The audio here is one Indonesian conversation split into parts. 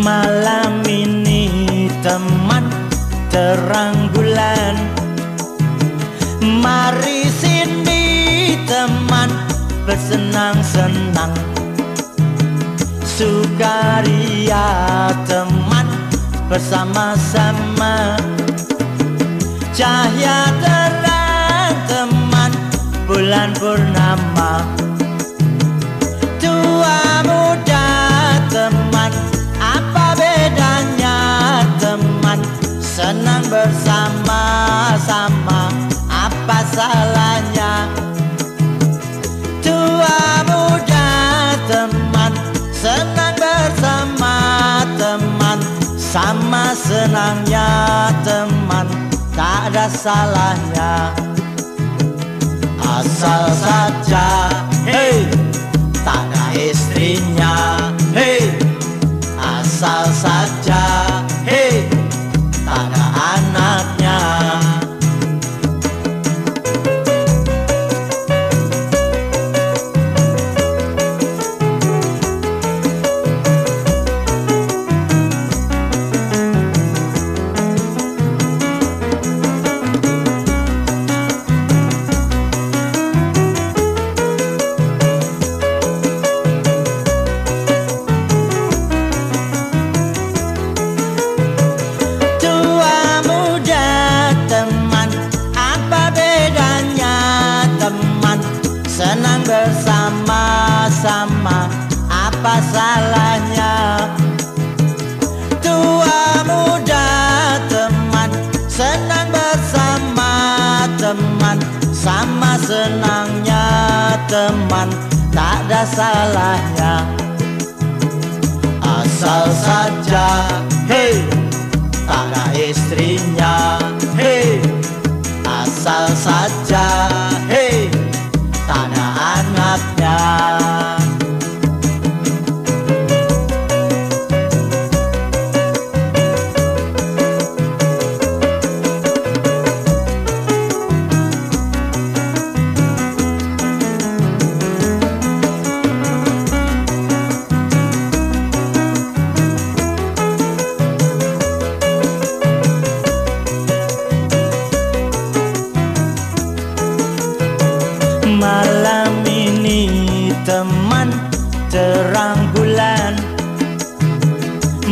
Malam ini teman terang bulan. Mari sini teman bersenang-senang. Sukaria teman bersama-sama. Cahaya terang teman bulan purnama bersama-sama apa salahnya? Tua muda teman senang bersama teman Sama senangnya teman tak ada salahnya. Asal saja Apa salahnya? Tua muda teman Senang bersama teman. Sama senangnya teman Tak ada salahnya. Asal saja Hey tak ada istrinya terang bulan.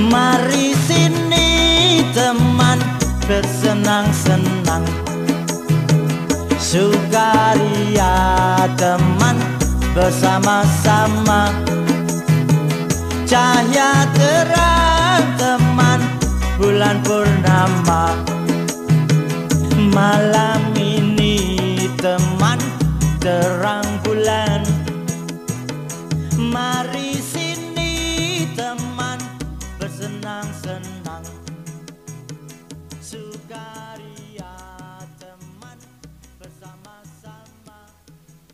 Mari sini teman bersenang-senang. Sukaria teman bersama-sama. Cahaya terang teman bulan purnama